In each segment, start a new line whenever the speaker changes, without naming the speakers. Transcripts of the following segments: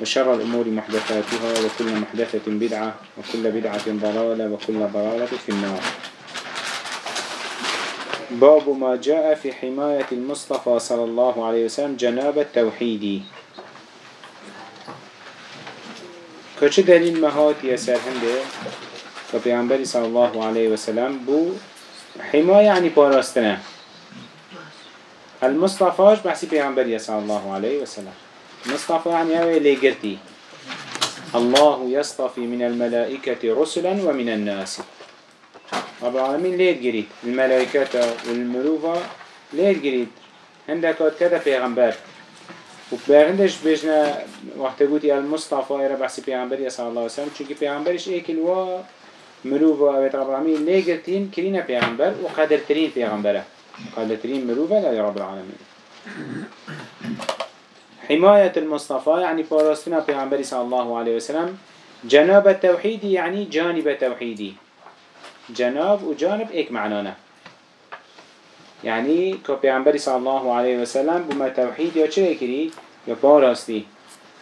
وشر الأمور محدثاتها وكل محدثة بدعة وكل بدعة ضلالة وكل ضلالة في النار. باب ما جاء في حماية المصطفى صلى الله عليه وسلم جناب التوحيد. كش دليل مهات يسر هنده كبيعنبري صلى الله عليه وسلم بو حماية يعني باراستنا المصطفى بحسي بيعنبري صلى الله عليه وسلم مصطفى يعني هو اللي قرتي الله يصطفي من الملائكة رسلا ومن الناس. رب العالمين ليه تقريد الملائكة والملوفة ليه تقريد عندك كذا پیغمبر؟ وبعندش بيجنا وقت قوتي المصطفى إلى بحث پیغمبر صلى الله عليه وسلم. چونك پیغمبرش ايك الوا ملوفة اويت رب العالمين. ليه قرتين؟ كرينا پیغمبر وقدر ترين پیغمبره. قدر ترين ملوفة لا رب العالمين. حماية المصطفى يعني فارستنا پیغمبر صلى الله عليه وسلم. جناب التوحيد يعني جانب التوحيدي جناب وجانب ايك معنانا يعني كو پیغمبر صلى الله عليه وسلم بما توحيد يا چه كري يا باراستي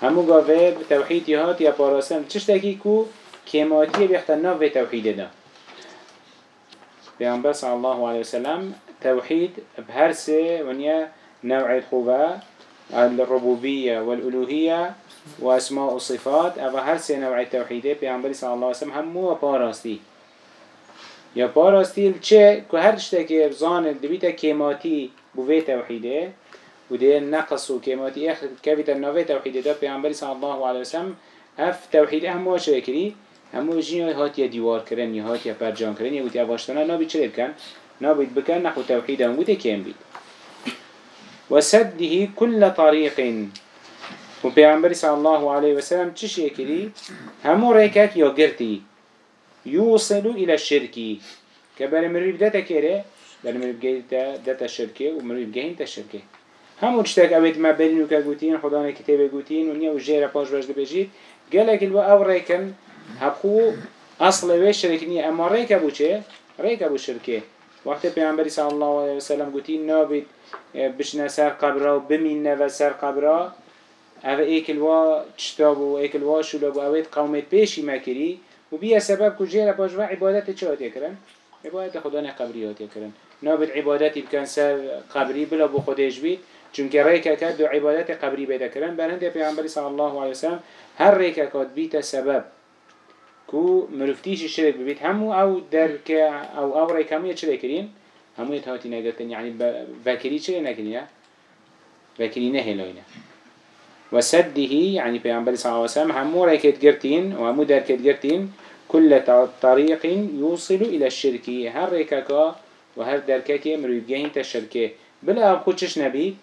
همو قاوه توحيد يهات يا باراستن چشتاكي كو كيماتي بيختنا في توحيد ده پیغمبر صلى الله عليه وسلم توحيد بهرسه ونيا نوع خوبه. الربوبية والألوهية وأسماء الصفات. أفا هر سي نوع التوحيدة بيعنبري صلى الله عليه وسلم همو باراستي يا باراستي الچه كو هر تشتكي بزان دبيتا كيماتي بوفي توحيدة ودي نقص وكيماتي اخر كيفيتا نوفي توحيدة ده بيعنبري صلى الله عليه وسلم هف توحيدة همو شكري همو جين هات يا ديوار كرن يا هات يا برجان كرن يا وتي افاشتنا نابي چلي بكن نابي بكن نحو توحيدة همو دي كيم بيت وسده كل طريق. وبيعنبري صلى الله عليه وسلم تش يكري همو ريكك يا قرتي يوصل إلى الشرك كبر مريب داتا كيري بل مريب داتا الشركة ومريب جهين الشركة همو تشتاك اويت ما بينو كاقوتين خدانا كتابة قوتين ونيا وجيرا باش باش دبجيت قالك الوا أو ريكن هبخو أصل ويش شركني أما ريكا بو چه؟ ريكا بو شركة وقت پیامبری صلی الله علیه و سلم گویی نابید بشنا سر قبره و بمینه و سر قبره اوه ایکل وا چتاب و ایکل وا شلو و اوید قومت پیشی مکری و بیا سبب کجیره باش و عبادت چه هاتی کرن؟ عبادت خدا نه قبری هاتی کرن. نابید عبادتی بکن سر قبری بلا بو خودش بید چون که ریکه کرد و عبادت قبری بیده کرن. برهنده پیامبری صلی الله علیه و سلم هر ریکه کاد بیت سبب. كو مروفتيش الشرك ببيت همو أو درك أو أو ريك همو يتشري كرين. همو يتهاتي ناقرتن يعني باكري چري ناكرين باكري نهلوين وسده يعني پیغمبر صلى الله عليه وسلم همو ريك يتقرتين وهمو درك يتقرتين كل طريق يوصل إلى الشرك. هر ريكاكا وهر دركاك مروف جاهين تشركه بلا أبخو چش نبي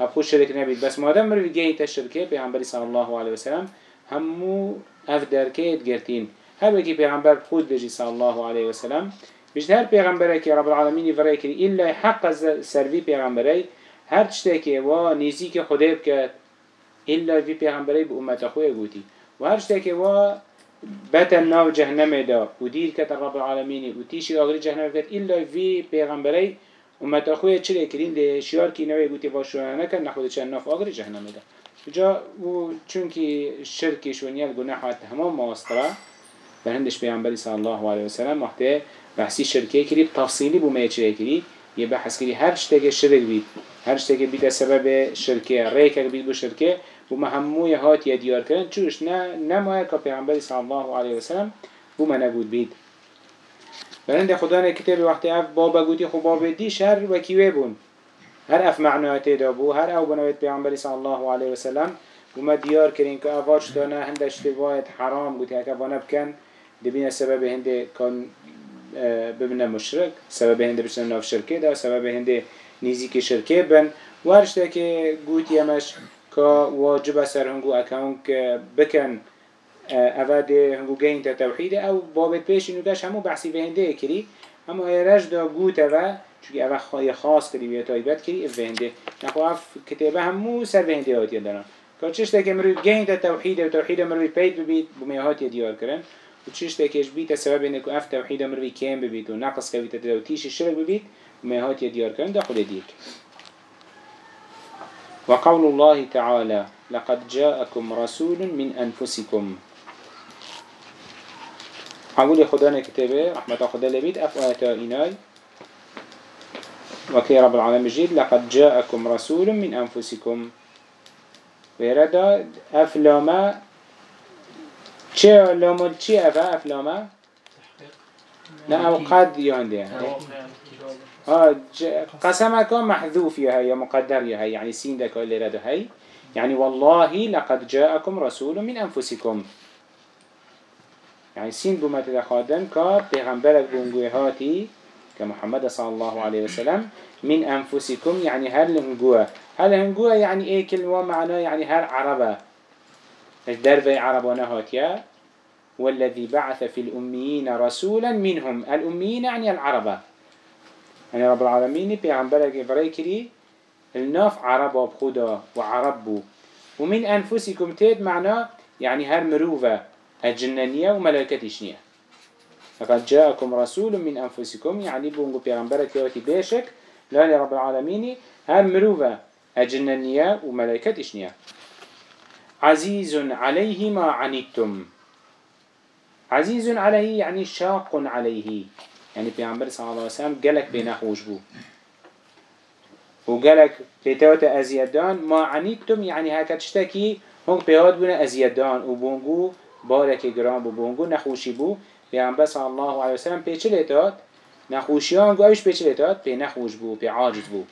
أبخو شرك نبي بس مادام مروف جاهين تشركه پیغمبر صلى الله عليه وسلم همو أف دركه يتقرتين هر وكي پیغمبر خود بجي صلى الله عليه وسلم بجد هر پیغمبره که رب العالمين فرای کری إلا حق سروی پیغمبره هر چتاكي و نزيك خده بكت إلا في پیغمبره به امت خوی گوتی. و هر چتاكي و بتن ناو جهنم دا و دیر رب العالمين و تیشی آغری جهنم بكت إلا في پیغمبره امت خوی چلی کرین ده شیار کی نوی گوتی واشوانه نکن نخود چند ناف آغری جهنم دا. جا و چونکی شرکش و نیل گناح و تمام به هندش پیامبری صلی الله علیه و سلم وقتی بحثی شرکه کری تفصیلی بو چه کری یه بحث کری هر شته که شرک بید هر شته که بید سبب شرکه ریکه بید بو شرکه بو مهموی هات یه دیار کردن چوش نه نمایه که پیامبری صلی الله علیه و سلم بو منبود بید. برند خدا نه وقتی اف بابا گوتی خوب باب دی شر و کیوه بون. هر اف معناته دا بو هر او بنویت پیامبری صلی الله علیه و سلم بو ما دیار کرین که اواج دانه هندش تبایت حرام گوتی اکا بانه بکن دبين السبب هنده كان ببنه مشرك سبب هنده بشتن ناف شركه ده سبب هنده نيزيك شركه بن ورشته که گوت یمش که واجب سر هنگو اکاونک بکن اوه هنگو گین تا توحید او بابت پیش اینو داشت همو بحثی به هنده کری اما ایرش دا گوت اوه چونکه اوه خواهی خاص کری و تایبت کری او هنده نخو اف کتابه همو سر به هنده آتیه دارن که چشته که مروی گین توحید و توحید مروی پید ببید بمیهات دیار کرن و چشته کهش بیت سبب اینه که اف توحید مروی کم ببید و نقص کویت تا تیش شرک ببید بمیهات دیار کرن دا خود دیر وقول الله تعالى لقد جاءكم رسول من أنفسكم حول خدا كتابه رحمة خدا لبيت أف آياتا إناي وكي رب العالمين جيد لقد جاءكم رسول من أنفسكم ويردا أفلاما چه لامل چه أفا أفلاما لا أو قد يهندي ها قسمك محذوف يا هي مقدر يا هي يعني سين دك اللي رد هي يعني والله لقد جاءكم رسول من أنفسكم يعني سين بما تدخادن كا پیغمبرك بونگوه هاتي كمحمد صلى الله عليه وسلم من أنفسكم يعني هل هنگوه هل هنگوه يعني إيه كلمة معناه يعني هر عربة. دربي عربانه هاتيا والذي بعث في الأميين رسولا منهم. الأميين يعني العربة يعني رب العالمين بيعنبرك إفراي كري الناف عرب بخدا وعرب بو. ومن أنفسكم تيد معناه يعني هر مروفة الجنانية وملائكة إشنية فقد جاءكم رسول من أنفسكم يعني بونغو بيعنبرك يوتي بيشك لأن رب العالمين هر مروفة الجنانية وملائكة إشنية عزيز عليه ما عزيز عليه يعني شاق عليه يعني پیامبر صلی الله علیه و سلم گلک بو. و گلک پیتوت ازیدان ما یعنی هکت شتکی هم پیاد بونه ازیدان. و بونگو بارک گرام بو بونگو نخوشی بو. الله علیه و سلم پیچه لیتاد نخوشیان گو ایش پیچه لیتاد پی نخوش بو پی عاجز بو.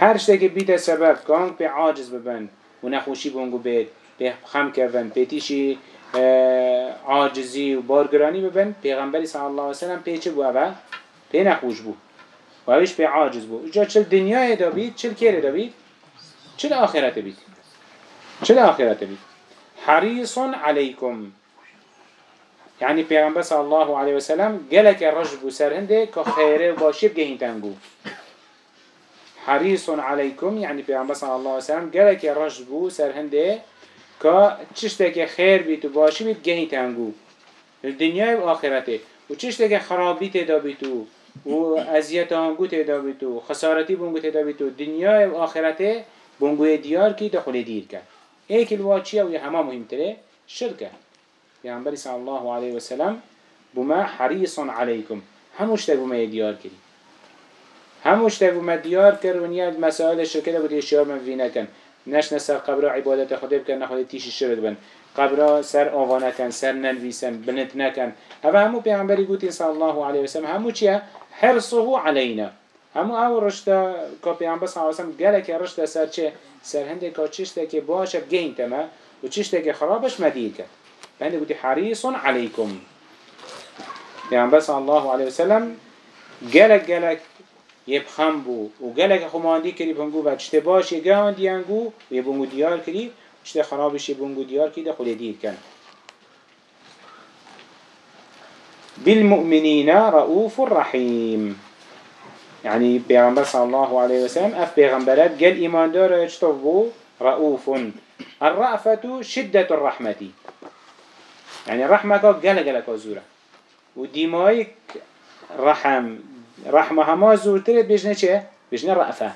هر شتکی بیت سبب کان پی عاجز ببن و نخوشی بونگو خم کردن. پی تیشی عاجزی و بارگرانی ببن. پیغمبری صلی الله علیه وسلم پیچه بو اوه پی نخوش بو. و اوش پی عاجز بو. جا چل دنیای دا بید چل کیره دا بید چل آخرت بید چل آخرت بید حریص علیکم. يعني پیغمبر صلی الله علیه وسلم گلک رجب سرهنده که خیره و باشی بگهین تنگو. حريص عليكم يعني پیغمبر صلی الله علیه وسلم گلک رجب سرهنده که چشته خیر بیت و باشی بیت گهی تنگو. دنیای و آخرته. و چشته خرابی تدا بیتو و ازیت آنگو تدا بیتو خسارتی بونگو تدا بیتو دنیای و آخرته بونگوی دیار کی دخل دیر کرد. ایک الواچیه و همه مهمتره شرکه پیغمبر صلی الله علیه و سلم بما حریص علیکم. هموش تا بما دیار کردی. هموش بما دیار کرد و نیاد مسائل دا بودی اشیار من نکن نش نسر قبر عبادت خدا بکن نخواهی تیش شرک بن. قبر سر آوانه کن سر ننویسن بنت نکن. اوه همو پیغمبری گوتین صلی الله علیه وسلم همو چیه؟ حرصه علینا. همو أو رشته که پیغمبر صلی الله علیه وسلم گله که رشته سر چه؟ سر هنده که چشته که باشه گین تمه و چشته که خرابش مدید کرد. هنده گوتی حریص علیکم. پیغمبر صلی الله علیه وسلم گلک گلک يبخم بو. و گلک خماندی کری بهنگو و چته باش یگان دیانگو و یه بونگو دیار کری. چته خرابش یه بونگو دیار کری ده خود دیر کن. بالمؤمنين رؤوف رحيم يعني پیغمبر صلى الله عليه وسلم اف پیغمبرات قال ايمان دار يجتبو رؤوف الرأفة شدة الرحمة. يعني الرحمة قال قال زورة. وديمايك رحم رحمه هما زورتره بجنه چه؟ بجنه رأفة.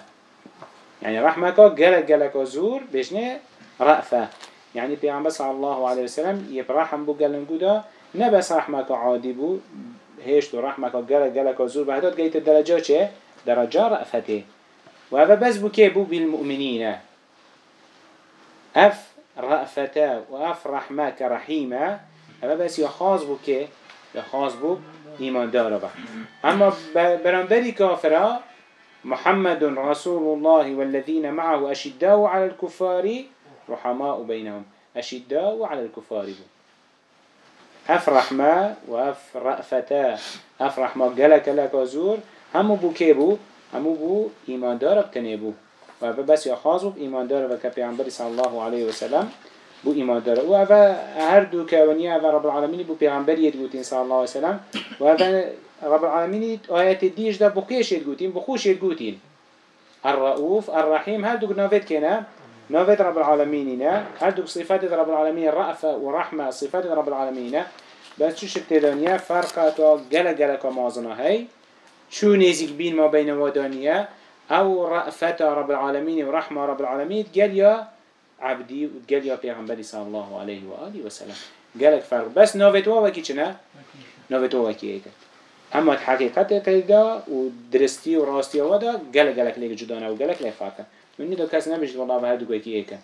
يعني رحمة که گلک گلک زور بجنه رأفة. يعني پیامبر صلی الله علیه وسلم یه رحم بو گلنگو دا نه بس رحمة که عادی بو هیچ تو رحمة که گلک گلک زور بهداد گیت درجة چه؟ درجة رأفته. و هذا بس بو که بو بالمؤمنین أف رأفته و أف رحمة كرحيمة. هذا بس يخاص بو که یا خاص بو ایمان دارة با أما برانبری کافره محمد رسول الله والذين معه أشداء على الكفار رحماء بينهم. أشداء على الكفار. أفرح ما وأفرأفتا أفرح ما قالك لك زور همو بو كيبو همو بو إيمان دارك تنبو بس يا خاص بو إيمان دارك وكبي عن صلى الله عليه وسلم. بو إيمان داره. و أفا هر دو كونية أفا رب العالمين بو پیغمبر يدقوتين صلى الله عليه وسلم. و أفا رب العالمين آيات الديش ده بقيش يدقوتين بخوش يدقوتين الرؤوف الرحيم هل دو نافت كنا نافت رب العالمين هل دو صفات رب العالمين الرأفة ورحمة صفات رب العالمين بس شو شبت دنيا فرقات وقلا قلا كمازنا هاي شو نيزك بين ما بين ودانيا أو رأفة رب العالمين ورحمة رب العالمين قال يا عبدي وتقال يا پیغمبر صلى الله عليه وآله وسلم قالك فرق. بس نوفتوا وكي چنا نوفتوا وكي ايكا اما الحقيقة تيدا ودرستي وراستي ودا قالك قالك ليك جدانا وقالك ليك فاكا من دو كاس نمشت والله بهردو وكي ايكا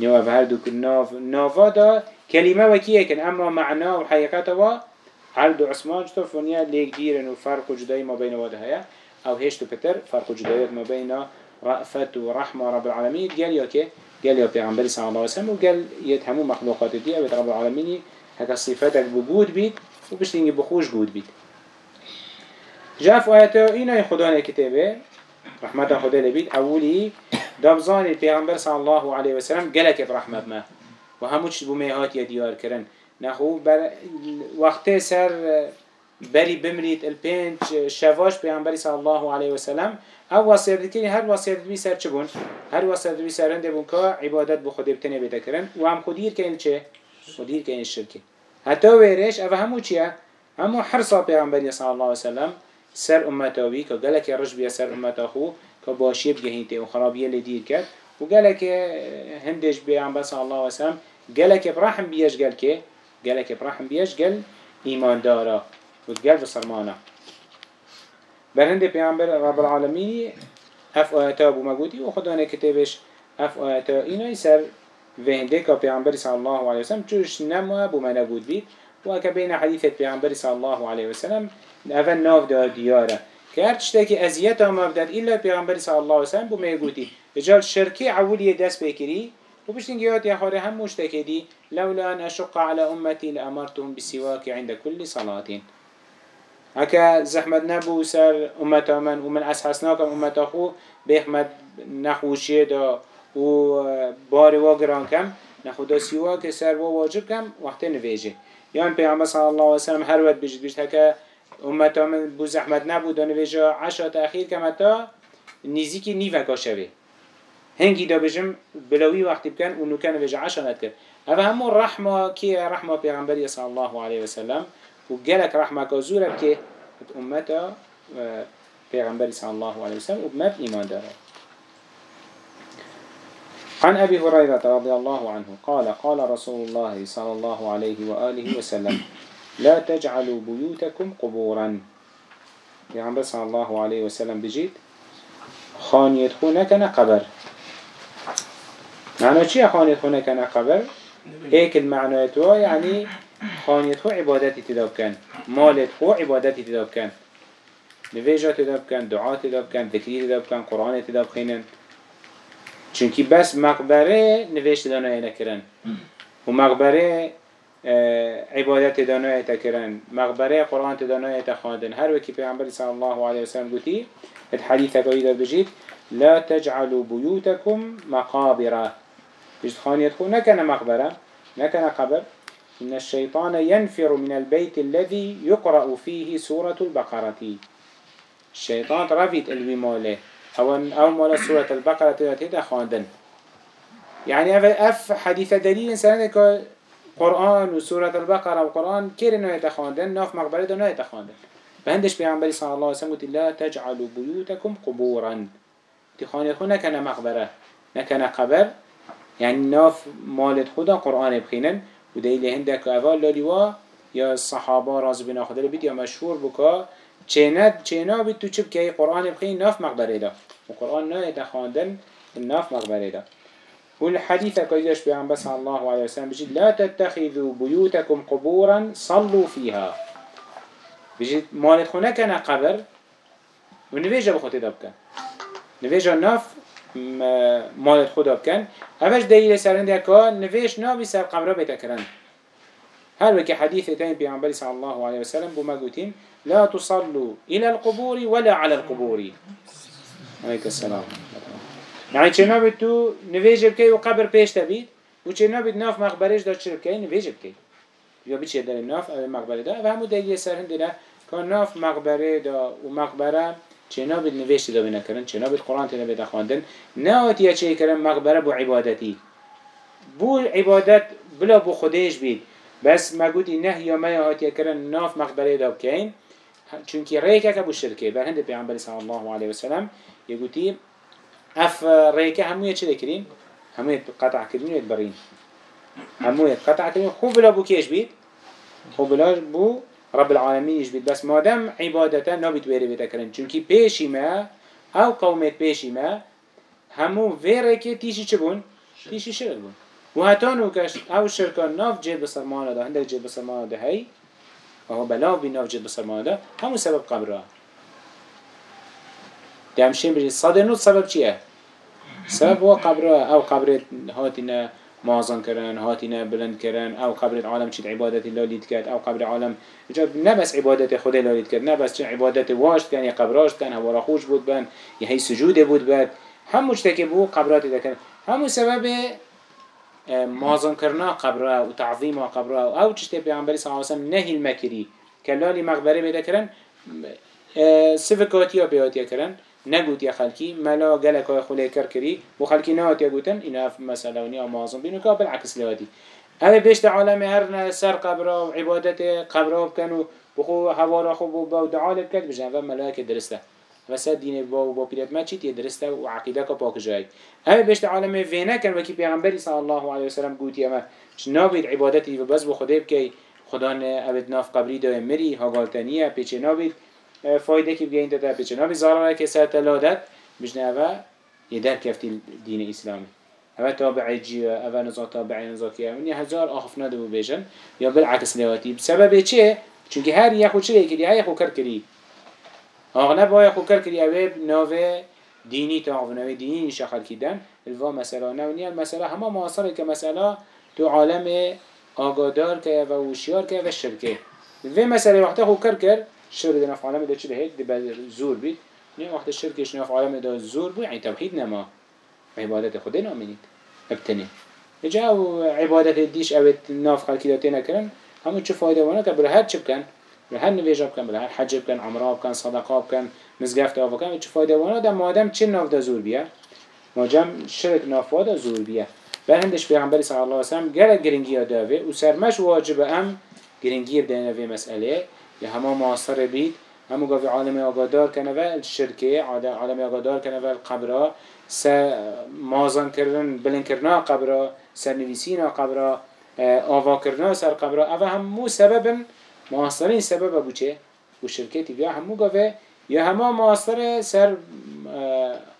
نيوا بهردو ناف نافا دا كلمة وكي ايكا اما معناه وحقيقته و عرض عثمان جتو فنيا ليك ديرن وفرق جداي ما بين ودا أو هيشتو بتر فرق جدايات ما بين رأفت ورحمة رب العالمين قال يا كي قال يا پیغمبر صلى الله عليه وسلم وقال يتهمو مخلوقات دي أبيت رب العالمين هكا صفاتك بجود بيت وبشتينجي بخوش جود بيت جاء في آياته إنا خدانا كتابه رحمة خدا لبيت أولي دابزان البيغمبر صلى الله عليه وسلم قالك برحمة ما وهموش بميهات يديار كرن نخو بر وقت سر بری بمرید الپنج شواش پیامبری صلی الله علیه و سلم أو وصیت کنی هر وصیت بی سر چه هر وصیت بی سر انده بون که عبادت بو خود بتنه بده کرن. و هم خودیر که این چه؟ خودیر که این شرکه حتی ویرش أو همو چیه؟ همو حرصا پیامبری صلی الله علیه و سلم سر امتاوی که گلک رش بیا سر امتا خو که باشی بگهینته و خرابیه لدیر کرد. و گلک هندش پیامبر صلی الله علیه و سلم گلک برحم بیش گل که؟ گلک برحم بیش گل ایمان داره وتقال بسرمانة برهند پیامبر رب العالمين اف آياتا ابو مجودي وخدانه كتابش اف آياتا اینا يسر وهنده که پیامبر صلی الله علیه وسلم جوش نمو ابو منبود بید و که بین حدیث پیامبر صلی الله علیه وسلم اول ناف دا دیاره که هر چشته که ازیت هم بدد ایلا پیامبر صلی الله علیه وسلم بو میگوتی بجال شرکی عولی دست بکری و بشتین گیات یا خاره هم مشتکدی لولا ان اشق على امتی لامرتهم بسواك عند كل صلاه هكا زحمت نبو سر امتا من ومن اسحسناكم امتا خو بيخمت نخوشيه دا و باري واقران نخودا سيوا سر و واجب كم وقت نفيجه يعني پیغمبر صلى الله عليه وسلم هر وقت بجد بجد هكا امتا من بو زحمت نبو دا نفيجه عشا تأخير كم تا نزيكي نيفا شوه هنگی دا بجم بلوی وقتی بکن و نوکن بجا عشا ند هذا همو رحمة كي رحمة پیغمبری صلى الله عليه وسلم وجالك رحمة كزورة بكي أمتا پیغمبر صلى الله عليه وسلم وبمت إيمان داره عن أبي هريرة رضي الله عنه قال قال رسول الله صلى الله عليه وآله وسلم لا تجعلوا بيوتكم قبورا. پیغمبر صلى الله عليه وسلم بجيت خان يدخونك قبر. معنى چيا خان يدخونك قبر؟ هيك المعنى يعني خانیت تو عبادتی تداب کن. مالت خو عبادتی تداب کن. نویجا تداب کن دعا تداب کن ذکری تداب کن قرآن تداب خینن چونکی بس مقبره نویش تدا کرن. و مقبره عبادت دانای کرن. مقبره قرآن دانای خواندن. هر وکی پیامبر صلی الله علیه وسلم گویی ات حدیث اگایی دار بجید لا تجعلوا بيوتكم مقابر بجد خانیت خو نکنه مقبره نکنه قبر. إن الشيطان ينفر من البيت الذي يقرأ فيه سورة البقرة. الشيطان رفيت الومالة أو أو مال سورة البقرة تدا خاندن يعني أف حديث دليل سنة قرآن وسورة البقرة وقرآن كير نوع يتخاندن ناف مقبرة نوع يتخاندن فهندش بيعنبري صلى الله عليه وسلم قلت لا تجعلوا بيوتكم قبورا. تخاني خو نكنا مقبرة. نكنا قبر. يعني ناف مالت خدا قرآن بخينن و دیلی هندک اول لالیوا یا صحابه راز بنا خدا بید یا مشهور بکا چیند چینا بید تو چب که قرآن بخی ناف مقبره دا. و قرآن نه تخاندن ناف مقبره دا. والحديث كيدش بس الله عليه وسلم بجد لا تتخذوا بيوتكم قبورا صلوا فيها بيجي مالت خونه كان قبر ونفيجا بخوتي دابكن نفيجا ناف مالت خدا بكن اوش دلیل سرنده که نویش ناوی سر قبره بیتا کرن هل وكي حديث تاني بيعنبالي صلى الله عليه وسلم بما قلتين لا تصلوا إلى القبور ولا على القبور. عليك السلام. يعني چه نابد تو نویج بکی و قبر پیش تبید و چه نابد ناف مقبرش داد چه بکی نویج بکی یا بچه در ناف مقبره دا و همو دلیل سرهنده که ناف مقبره دا و مقبره چه نابد نوشت دا بنا کرن چه نابد قرآن بدا خواندن. نه آتیا چه کرن مقبره بو عبادتی. بو عبادت بلا بو خودش بید. بس ما گوتی نه یا ما آتیا کرن ناف مقبره دا بکین چونکی ریکه که بو شرکه. بر هند پیغمبر صلی الله علیه وسلم یه گوتی اف ریکه همویه چه دکرین؟ همویه قطع کردین و یدبرین همویه قطع کردین خوب بلا بو کیش بید؟ خوب بلا بو رب العالمینش بید بس مادم عبادتا نابید ویره بیتا چونكي چونکی ما او قومت پیشی ما همو ویره كي تیشی چبون بون؟ تیشی شرک بون. و هتانو نوکش او شرکان ناف جد بسرمانه ده هندک جد بسرمانه ده هی. او بلاو بی ناف جد بسرمانه ده همو سبب قبره دمشین بجید صد نوت سبب چیه؟ سبب هو قبره او قبره هاتینه مازن کردن، هاتنا بلند کردن، آو قبر عالم شد عبادت الله کرد آو قبر عالم جاب بس عبادت خدا الله کرد نبس عبادت واش کن یا قبراش كان هو خوش بود بان یهی سجود بود بان هم که بو قبرات دکن. هم سبب مازن کردن قبر و تعظیم وتعظيم قبرا، آو تشتى به صلى سعیم نهی مکری. نهي المكري مقبره مقبرة بذكرن سفكاتيا بياتيا کردن. نگوت یا خلکی ملا گلک های خلی کر کری و خلکی نهات یا گوتن این اف مسئله و نیا مازم بینو که بالعکس لوادی اوه بیشت عالم هر سر قبرا و عبادت قبرا بکن و بخو هوا خوب و با دعا لبکت بجن و ملائک درسته. و سر دین با و با پیرت ما چیت درسته و عقیده که پاک جای اوه بیشت عالم وینه کن وکی پیغمبری صلی الله علیه وسلم گوتی اما نابید عبادتی و بس بخوده بکی خدا اوید ناف قبری دای مری ها گالتنیه پیچه نابید. فایده که بگین داده به جناب زارانه که سر تلادت بجنه اوه یه در کفتی دین اسلامی. اوه تابعی جیه اوه نزا تابعی نزا که اونی هزار آخف نده بو بیجن یا بالعکس لواتی بسبب چه؟ چونکه هر یه خود چه کردی هر خود کر کردی. آغنه با خود کر کردی اوه ناوه دینی تا ناوه دینی نشه خلکیدن الوا مسئله نونی المسئله همه معاصره که مسئله تو عالم آگادار که و وشیار که و شرکه الوا مسئله وقتا خود کر کرد. الشرك ده نف عالم ده چه هيك ده زور بيت نه وقت الشركش نف عالم ده زور بو يعني توحيد نما. عبادت خدا نامنيت ابتني جاو عبادت الديش او ناف خلقي ده تينا كرن همو چه فايده وانا كبر هر چه بكن هر نویجا بکن بله هر حج بکن عمره بکن صدقه بکن مزگفت آفا بکن چه فایده وانا ده مادم چه ناف ده زور بیه؟ مادم شرک ناف ده زور بیه. بر هندش پیغمبری صلی الله علیه وسلم گره گرنگی ها داوه و سرمش واجب ام گرنگی بدهنه في مسئله. یا همه معاصر بید. همو گاوی عالم آگادار کنه و الشرکه عالم آگادار کنه و القبره س مازن کردن بلند کردن قبره سر نویسین قبره آوا کردن سر قبره اوه همو سبب معاصرین سبب بو چه؟ بو شرکتی بیا همو گاوه یا همه معاصر سر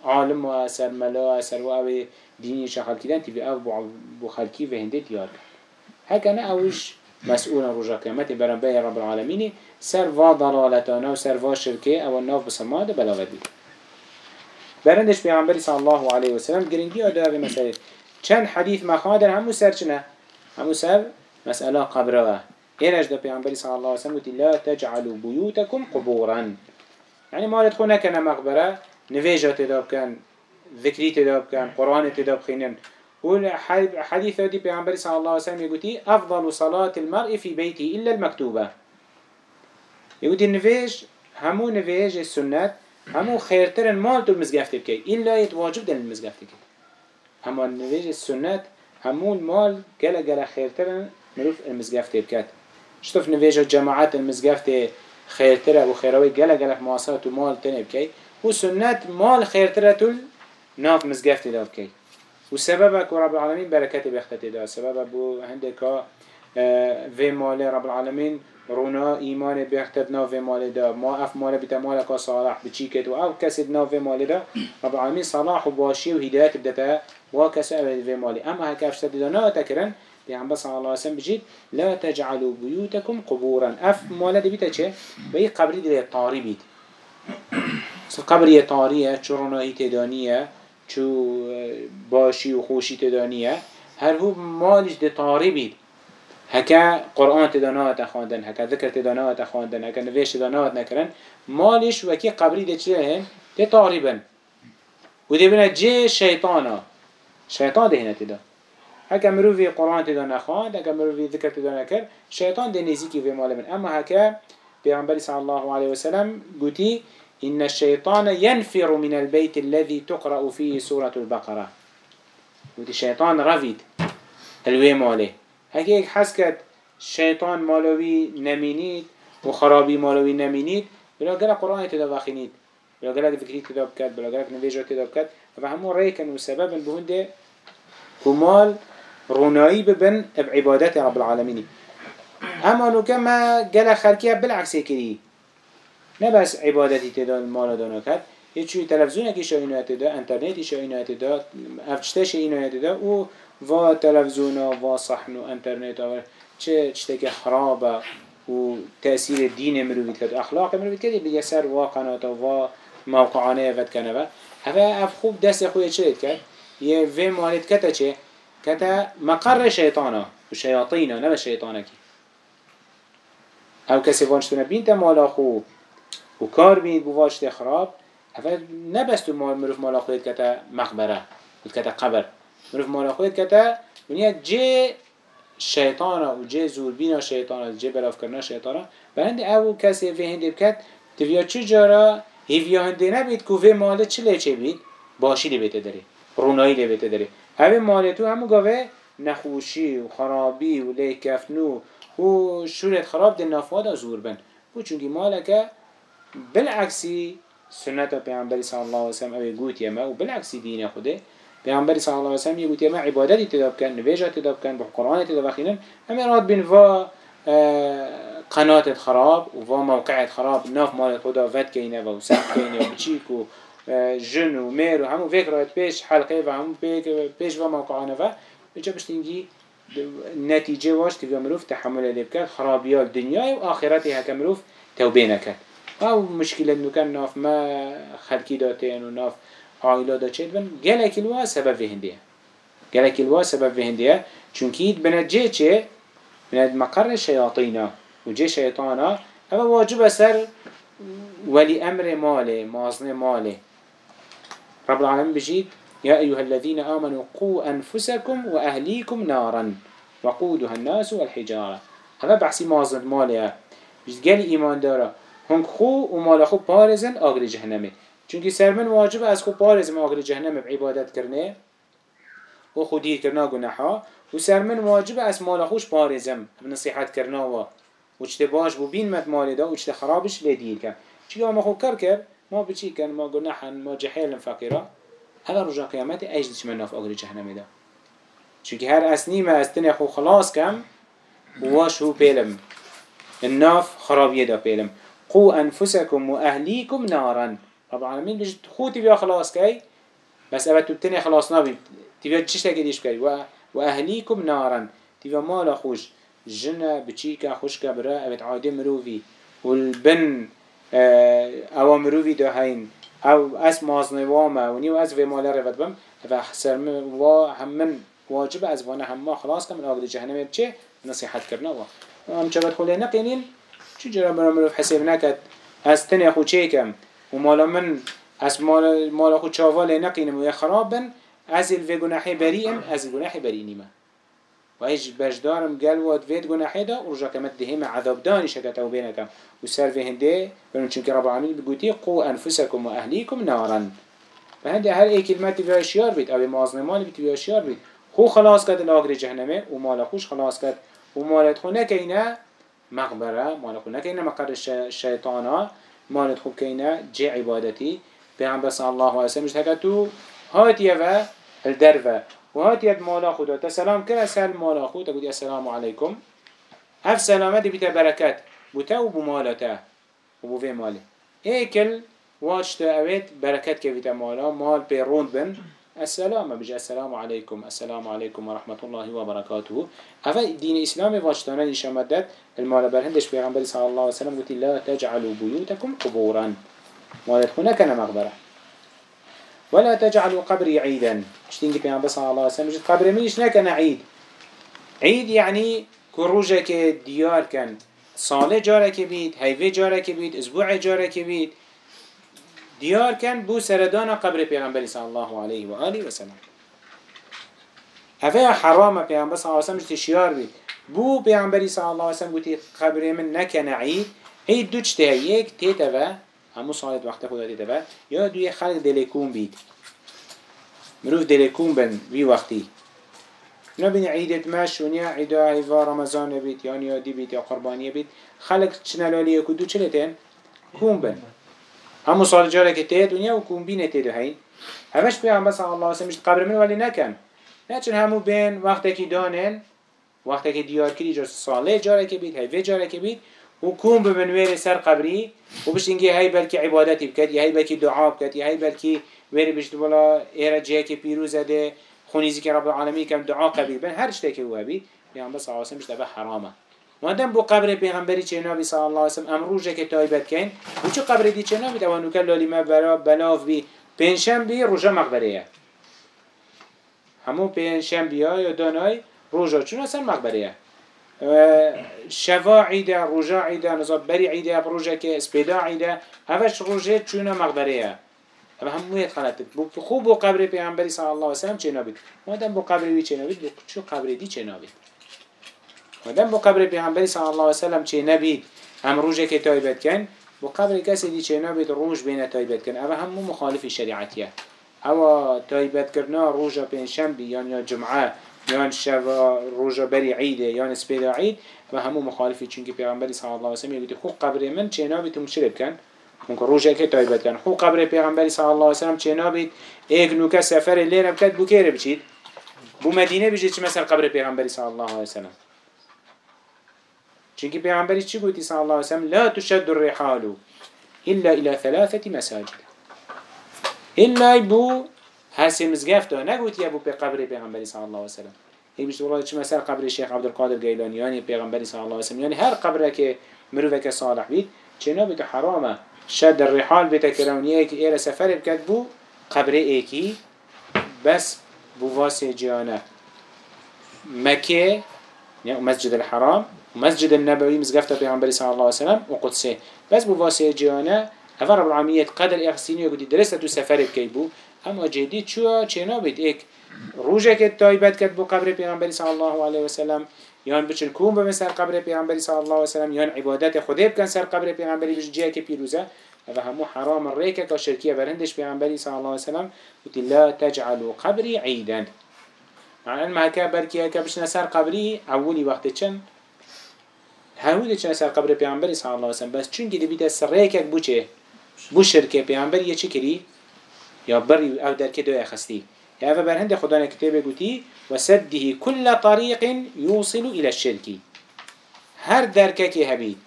عالم و سر ملا و سر و او دینی شخل کردن تیوی او بو خلکی و هنده دیار هکنه اوش مسؤول رجا قیامت بران بی رب العالمینی. سر و ضلالتانا و سر و شرکه أو ناف بسما ده بلاغت بید برندش پیغمبری صلی الله علیه وسلم گرنگی آده به مسئله. چند حدیث مخادر همو سر چنه؟ همو سر مسئله قبره. اینش ده پیغمبری صلی الله علیه وسلم لا تجعلوا بیوتکم قبورا. يعني مالت خونه کنه مقبره نویجه تداب کن ذکری تداب کن قرآن تداب خینن. والحديث دي بيعنبري صلى الله عليه وسلم يقول أفضل صلاة المرء في بيته إلا المكتوبة. يقول النفيج همو نفيج السنة همو خيرترن مال تو المزقفت بكي إلا يتواجب دل المزقفت بكي. همو نفيج السنة همو المال جلا جلا خيرترن مروف المزقفت بكات شتف نفيج الجماعات المزقفت خيرتره وخيروي جلا جلا مواصلات ومال تاني بكي وسنة مال خيرتره تل ناف مزقفت بكي. وسببك رب العالمين بركة بختته دا. سبب بو عندك في مال رب العالمين رونا ایمان بهتر ناو مال دا. ما اف مال بیت مال کا صالح بچی کت و أو کسی ناو مال دا رب العالمین صلاح و باشی و هدایت بدتا و کسی اول في مال. اما هک افشت دا نه تکرن پیغمبر صلی الله علیه وسلم بجید لا تجعلوا بيوتكم قبورا. اف مولد بیتا چه؟ به قبری دیگه طاری بید. قبری طاریه چرونایی تدانیه چو باشی و خوشی تدانیه هر هو مالش ده طاری بید. هکا قرآن تدانات خواندن هکا ذکر تدانات خواندن هکا نویش تدانات نکرن مالش وکی قبری ده چه هن؟ ده طاری بن و ده بنا جه شیطانا. شیطان ده هنه تدا. هكا مروفي قرآن تدا نخوان هكا مروفي ذكر تدا نكر شيطان دي نزيكي في مال من. أما هكا بيغنبري صلى الله عليه وسلم قلتي إن الشيطان ينفر من البيت الذي تقرأ فيه سورة البقرة. قلتي الشيطان رفيد الوي ماله. هكا هيك حسكت شيطان مالوي نمينيد وخرابي مالوي نمينيد بلا قلق قرآن تدا واخينيد بلا قلق فكري تدا بكت بلا قلق نفيجة تدا بكت فهمو ريكن وسببا بهنده كمال رونایی ببن بعبادت رب العالمين اما نو كما قال خلقيا بالعكس نه بس عبادتی تدا دانا کرد یه چوی تلفزیونکیش اینو اتدا انترنتیش اینو اتدا افچتش اینو اتدا او و ها و صحن و انترنت ها چه که خرابه و تأثیر دین مروید کرد اخلاق مروید کرد بگه سر و قنات و موقعانه افت کنه و. اف خوب دست خوی چه کرد؟ یه وی مالید کتا چه؟ کتا مقر شیطانا و شیاطینا نه شیطانا کی او کسی وانشتونه بینت مالا خوب. و کار بینید واشت خراب. اول نبست و مروف مالا کتا مقبره خود کتا قبر. مروف مالا خودت کتا ونیا جه شیطانه و جه زوربینه شیطانه، جه بلاف کرنا شیطانه برند او کسی وی هنده بکت تویا چه جارا؟ هیویا هنده نبید که وی ماله چه لیچه بید؟ باشی لی داری. رونایی لی بیته داری. اوی ماله تو همو گاوه نخوشی و خرابی و لیکفنو و شورت خراب دل نافوادا زور بند بو چونگی ماله که بالعکسی سنت پیامبری صلی الله علیه و سلم اوی گوت یما و بالعکسی دین خوده. پیامبری صلی الله علیه و سلم یگوت یما عبادتی تداب کن نویجا تداب کن به قرآن تداب خینن همه راد بین و قنات خراب و موقعت خراب ناف مال خدا ود کینه و سخت کینه و بچیک و جن و مير و همو فيك رايت بيش حلقه و همو بيش و موقعانه و. بجا بشتنجي نتيجة واش تبقى مروف تحمل اللي بكات خرابيات دنياي و آخرتي هكا مروف توبينه كات أو مشكلة انو كان ناف ما خلقي داتين و ناف عائلة دا چيد بن گلك الوا سبب هندية گلك الوا سبب هندية چونكي بنا جي چه؟ بنا مقر الشياطين و جي شيطانا اما واجب سر ولي أمر ماله مازن ماله. رب العالمين بجيد يا أيها الذين آمنوا قوا أنفسكم وأهليكم نارا وقودها الناس والحجارة. هذا بحسي مازن مالها بجيد قال إيمان دارا هنك خو ومال خو بارزن آغري جهنمي چونك سرمن واجب از خو بارزن آغري جهنم بعبادت کرنه و خودیر کرنا گناحا و سرمن واجب از مال خوش بارزم بنصيحت کرنا و وچته باش بو بین مت مال دا وچته خرابش لدیر کن چیکه ما خو کر کر ما بچی کن ما گناحن ما جحیل فقیرا هذا رجع قيامتي ايش دش من ناف اغري جهنم ده چونك هر اسني ما استني خو خلاص كم واش هو بيلم الناف خرابية دا بيلم قو أنفسكم وأهليكم نارا. رب العالمين بيجي خو تبيا خلاص كاي. بس أبد تبتني خلاص نابي تبيا تشتا كديش كاي. وأهليكم نارا. تبيا مال خوش. جنة بچيكا خوشكا برا. أبد عادي مروفي. والبن أو مروی دا هین أو أس مازنه وامه. و نیو از وی مال رفت بم. و سرم و همن واجب. أز وانه همه خلاص کم من آقل جهنم چه نصیحت کرنا و. هم چه بد خوله نقینین. چی جرا برا مروف حساب نکد از تنی خو چه کم؟ و مالا من از مال مال خو چاواله نقینم و خراب بن از الوی گناحی بریم از الگناحی بری نیمه. و ایش بجدارم گل واد وید گناحی دا و رجا کمت دهیم عذاب دانی شکت أو بینکم. و سر في هنده بلون چونك رب العالمين بقوتي قو أنفسكم وأهليكم نارا فهنده هر اي كلمة تبقى شيار بيت أو مازنمان بتبقى شيار بيت خو خلاص كد الأغر جهنمه ومالا خوش خلاص كد ومالت خو نكينا مقبرة مالت خو نكينا مقر الشيطانا مالت خو كينا جي عبادتي بيعم بس الله عليه وسلم هات يفا الدرفة وهات يد مالا خدا. تسلام كلا سال مالا خدا تقول السلام عليكم هف سلامة بيتا بركات بوتا و بو مالتا و بو في ماله ايكل واش تا اويت بركات كفيتا مالا. مال بي روند بن. السلام بيجي السلام عليكم. السلام عليكم ورحمة الله وبركاته. أفا دين الإسلام واجتانا نشامدت المال برهندش بيغنبري صلى الله عليه وسلم قلت لا تجعلوا بيوتكم قبورا. مالت هنا كان مغبرة ولا تجعلوا قبري عيدا. اشتينك بيغنبري صلى الله عليه وسلم قبر قبري ميش نكن عيد عيد يعني كروجك ديار كان صالح جارك بيت هيفي جارك بيت أسبوع جارك بيت ديار كان بو سردان قبر پیغمبر صلى الله عليه وآله وسلم هفه حرام پیغمبر صلى الله عليه وسلم تشيار بيت بو پیغمبر صلى الله عليه وسلم قلت قبر من نكن عيد عيد دوچ ته يك تيتا همو صالت وقت خدا تيتا با يا دوی خلق دلكون بيت مروف دلكون بن بي وقتي نبين عيدت ماش ونيا عيدا هيفا رمضان بيت يعني يا دي بيت يا قربانية بيت خلق چنالالي يكو چلتين كون بن. همو سال جاره که تید دنیا و کون بینه تید هین همش پیغمبر صلی الله علیه و قبر من ولی نکن نه چون همو بین وقتی که دانن وقتی که دیار کردی جا ساله جاره که بید هیوه جاره که بید و به منویر سر قبری و بش اینگه هی بلکی عبادتی بکد یا هی بلکی دعا بکد یا هی بلکی ویری بشت بلا ایره جه که پیروزه ده خونیزی که رب العالمین کم دعا قبیل بن هر شته که هو بید پیغمبر صلی الله علیه حرامه مادام بو قبر پیغمبری چه نبی صلی الله علیه و سلم امروزه که تایبت کن و چه قبر دی چه نبی دوانو کل لالی ما برا بلاف بی پنجشنبه بی روزا مقبره همون پنجشنبه ها یا دانای روزا چون اصلا مقبره شفا عیده روزا عیده نظام بری عیده روزا که اسپیدا عیده هفش روزا چون مقبره اما هم مویت خلطت خوب بو قبر پیغمبری صلی الله علیه و سلم چه نبید مادام بو قبر وی چه نبید بو چه قبر دی چه مادام بو قبر پیغمبری صلی الله علیه و سلم چه نبید هم روزه که تایبت کن بو قبر کسی دی چه نبید روز بین تایبت کن اما هم مخالف شریعتیه اما تایبت کرنا روزا پنجشنبه یا یا جمعه یا شب روزا بری عیده یا سپیدا عید و همو مخالفی. چونکه پیغمبری صلی الله علیه سلم میگه خوب قبر من چه نبید تو مشرب کن ممكن روجه که تایبت کن خو قبر پیغمبری صلی الله و سلم چه نبید ایک نوکه سفر لیرم کد بو کیره بچید بو بجید چه مثل قبر پیغمبری صلی الله و سلم چونكي پیغمبری چی گویی صلی الله علیه وسلم؟ لا تشد الرحال إلا إلى ثلاثة مساجد. إلا بو هسه مزگفتا نگویی ابو پی قبر پیغمبری صلی الله علیه وسلم. هی بیشتر والله چه مثلا قبر شیخ عبدالقادر گیلانی یعنی پیغمبری صلی الله علیه وسلم. یعنی هر قبره که مروه که صالح بید چه نبید حرامه. شد الرحال بتكرونيه که ایره سفر بکد بو قبر ایکی. بس بو واسه مكة يعني مسجد الحرام. ومسجد النبوي مزقفته پیغمبر صلى الله عليه وسلم وقدسه بس بو واسه جانه هفر رب العالمين قدر اغسيني وقدي تو سفر بكيبو اما جديد شو چنا بيت ايك روجه که تایبت کرد بو قبر پیغمبر صلی الله علیه و سلم یان بچن کوم به سر قبر پیغمبر صلی الله علیه و سلم یان عبادت خدا بکن سر قبر پیغمبر بج جه که پیروزه و همو حرام که شرکیه برندش پیغمبر صلی الله علیه و سلم قلت لا تجعلوا قبري عيدا. معنى ما هكا بركي هكا بشنا سر قبري اولي وقت چن هنوده چن سر قبر پیغمبر صلی الله علیه و سلم بس چون گلی بیده سر ریکه بو چه بو شرکه پیغمبر یه چی کری یا بری أو در که دوی خستی يا فبرهند خدانا كتابه قوتي وسده كل طريق يوصل إلى الشرك. هر دركك هبيد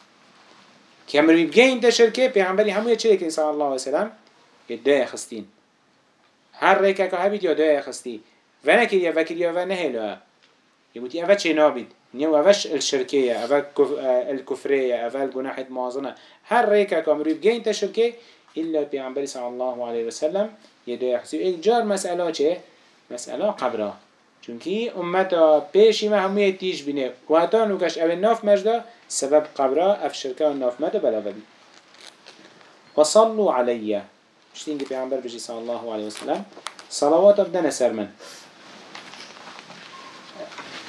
كمر بيبقين ده شركة بيعمبري همو يتشرك إنسان الله عليه وسلم يدعي خستين هر ريكك هبيد يدعي خستي ونكر يا فكر يا ونهلوا يقولي أفا چه نابد نيو أفاش الشركية أفا الكفرية أفا الجناح المعظنة هر ريكك أمر بيبقين ده شركة إلا بيعمبري صلى الله عليه وسلم يدو حسيب. ایک جار مسئله چه؟ مسئله قبره چونکی أمتا پیشی ما همه تیش بینه. و حتی نوکش أو ناف مجده سبب قبره اف شرکه و ناف مده بلا بلی و صلو علیه. شتین که پیغمبر بجی الله علیه وسلم؟ صلوات بدن سر من.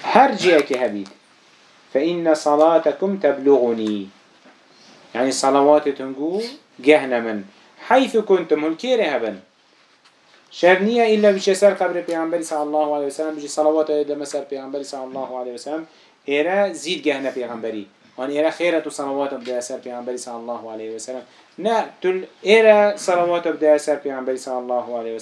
هر که هبید. فإن صلاتكم تبلغني. يعني صلواتكم جو جهنم من. حيث كنتم الكير هبن شر نیه إلا بشه سر قبر پیامبری صلی الله علیه و سلم بشه صلوات دم سر پیامبری صلی الله علیه و سلم. ایرا زید گهنه پیامبری آن ایرا خیرت و صلوات بده سر پیامبری صلی الله علیه و سلم. نه تل ایرا صلوات بده سر پیامبری صلی الله علیه و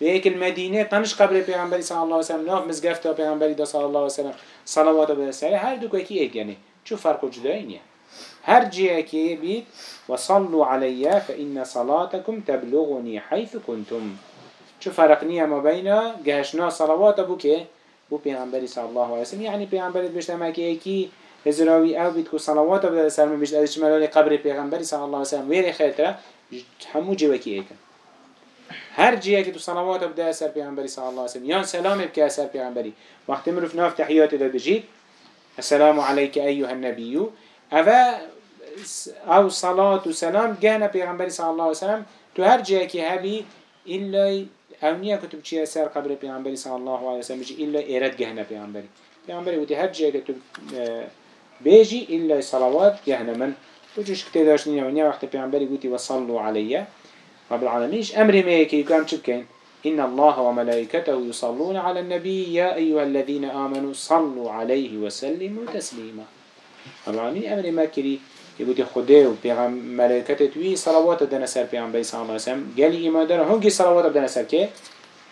یک المدینه تنش قبر پیامبری صلی الله علیه و سلم ناف مزگفت پیامبری دا صلی الله علیه و سلم صلوات بده سر هر دو کی ایک یعنی چو فرق جدایی نیه هر كي بيت وصلوا علي فإن صلاتكم تبلغني حيث كنتم شو فرق نية ما بين جهشنا صلوات أبو كي بو پیغمبری صلى الله عليه وسلم. يعني پیغمبری بشت اما كي ايكي هزراوي أو بيتكو صلوات أبو سلم بشت ادش ملالي قبر پیغمبری صلى الله عليه وسلم. ويري خير همو جوكي ايكا هر جيه که تو صلوات بده اثر پیغمبری صلی الله علیه و سلم یا سلام بکه اثر پیغمبری وقت مروف ناف تحیات ده بجید السلام عليك أيها النبي أفا أو صلاة وسلام جانا پیغمبری صلی الله علیه و سلم تو هر جيه که هبی إلا أو نیا کتب چیه سر قبر پیامبری صلی الله علیه و سلم بجی الا ایرد گهنه پیامبری. پیامبری وقتی هر جای کتب بیجی الا صلوات گهنه من. وجوش كتير داشتين ونيا وقت پیامبری گوتی و صلوا علیه. رب العالمینش أمر ما كي يقام شبكين إن الله وملائكته يصلون على النبي. يا أيها الذين آمنوا صلوا عليه وسلموا تسليما. رب العالمين أمر ما كري يقول خده و پیغم ملائكته توي صلوات دنا سر پیغمبر صلى الله وسلم. قال إيمان دار هنگي صلوات دنا سر كه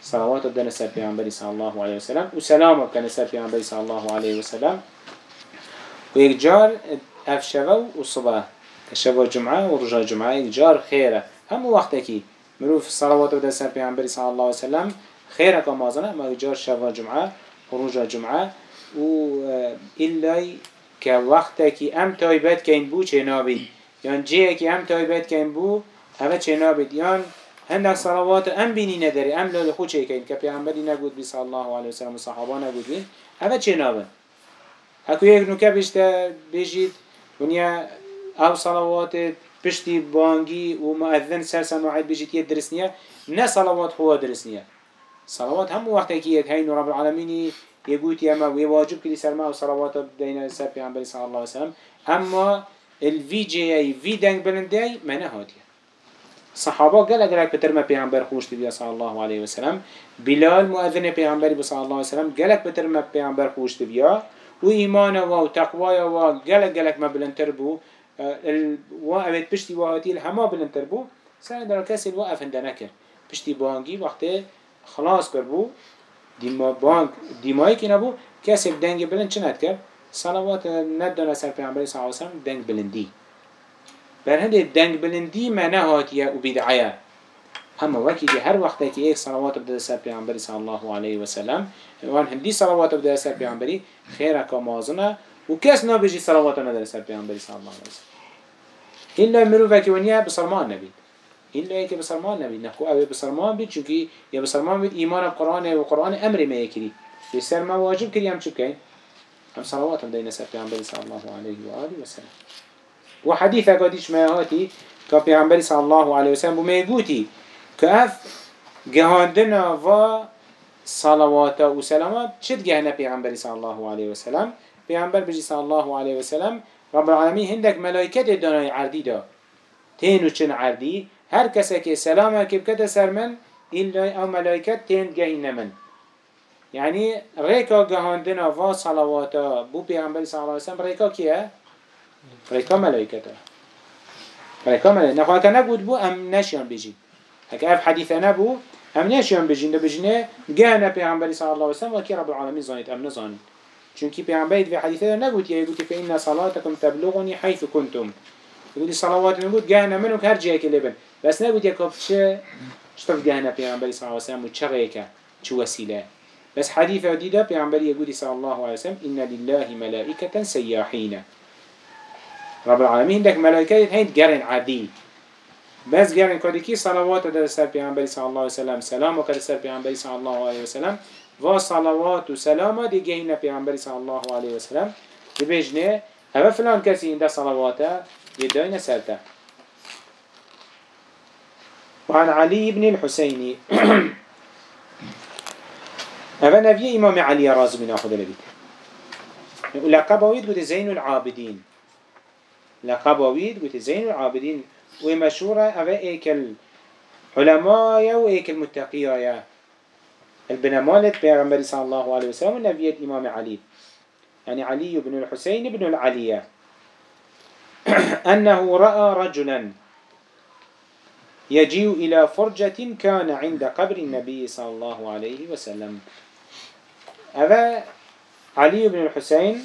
صلوات دنا سر پیغمبر صلى الله عليه وسلم. وسلام كان سر پیغمبر صلى الله عليه وسلم. ويجار أفشوا وصبا كشوا جمعة ورجع جمعة يجار خيرة. هم وقتكي مروف صلوات دنا سر پیغمبر صلى الله عليه وسلم خيره كمازنه ما يجار شوا جمعة ورجع جمعة و إلا که وقتی که ام تایبت که این بو چه نابید. یان جه که ام تایبت که این بو همه چه نابید. یان هندک صلوات ام بینی نداری ام لال خود چه کن؟ که پیامبری نگود بی صلی الله علیه وسلم و صحابه نگود بین همه چه نابن اکو یک نکه بیشتر بیجید ونیا او صلوات پشتی بانگی و مؤذن سر سماعت بیجید یه درس نیه نه صلوات هو درس نیه. صلوات هم وقتی که یک هین رب العالمینی يقول يا ما واجب كلي سلمى وصلوات بين سر پیغمبر صلى الله عليه وسلم. اما الفي جي اي في دنگ بلندي ما نهاتيه صحابه قال اگر بتر ما پیغمبر خوش تبیا صلى الله عليه وسلم بلال مؤذن پیغمبر صلى الله عليه وسلم قال بتر ما پیغمبر خوش تبیا و ایمان و تقوی و قال قال ما بلندتر بو. وقفت بشتي وهاتي الهما بلندتر بو. سنة در کسی بشتي بانگي وقت خلاص کربو دیما بانک دیمایی که نبود کسی دنگ بلند چه ند کرد صلوات ندانه سر پیامبر صلی الله علیه و دنگ بلندی. بر هنده دنگ بلندی منه هاتیه و بدعیه. اما که هر وقتی که یک صلوات بده سر پیامبر صلی الله علیه و سلم وان هندی صلوات بده سر پیامبری خیره که مازنه و کس نبیجی صلوات نداره سر پیامبر صلی الله علیه و سلم إلا مروفك ونيا بصرمان نبي إلا هيك بسرمان نبي نحكو أبي بسرمان بيت چونكي يا بسرمان بيت إيمان القرآن والقرآن أمر ما يكري بسر ما واجب كري هم چوكين هم صلوات هم دينا سر پیغمبر صلى الله عليه وآله وسلم وحديث قديش ما هاتي كبيغمبر صلى الله عليه وسلم وما يقوتي كأف جهاندنا و صلوات وسلامات شد جهنا پیغمبر صلى الله عليه وسلم پیغمبر بجي صلى الله عليه وسلم رب العالمين هندك ملائكة دانای عردي دا. تين چن عردي هر کسی که سلام که بکده سر من ایلا أو ملائکت تین گهین من یعنی ریکا گهاندن و صلواتا بو پیغمبر صلی اللہ علیہ وسلم ریکا کیه؟ ریکا ملائکتا ریکا ملائکتا نخواه که نبود بو ام نشیان بجید هکه اف حدیثه نبو ام نشیان بجید دو بجنه گهنه پیغمبر صلی اللہ علیہ وسلم و کی رب العالمین زانید ام نزانید. چونکی پیغمبر في حدیثه نگود یه گوتی فإن صلاتكم تبلغني حيث كنتم يقول صلوات نقول جانا منك هر جهة كلبن بس نقول يا چه؟ شطف جهنا بيعنبري صلى الله عليه وسلم وچه غيكا چه وسيلة بس حديث عديدة بيعنبري يقول صلى الله عليه وسلم إن لله ملائكة سياحين. رب العالمين دك ملائكة هين جرن عادي بس جرن كي صلوات در سر بيعنبري صلى الله عليه وسلم سلام وكذا سر بيعنبري صلى الله عليه وسلم و صلوات و سلام دي جهنا بيعنبري صلى الله عليه وسلم بيجنه هذا فلان كسي عنده صلواته يدين سرته وعن علي بن الحسين هذا نبي إمام علي راز من أخذ لبيت لقب ويد قلت زين العابدين لقب ويد قلت زين العابدين ومشهورة أبا إيك العلماء وإيك المتقية البنمالة بيغمبر صلى الله عليه وسلم ونبي الإمام علي. يعني علي بن الحسين بن العلية أنه رأى رجلا يجيء إلى فرجة كان عند قبر النبي صلى الله عليه وسلم. هذا علي بن الحسين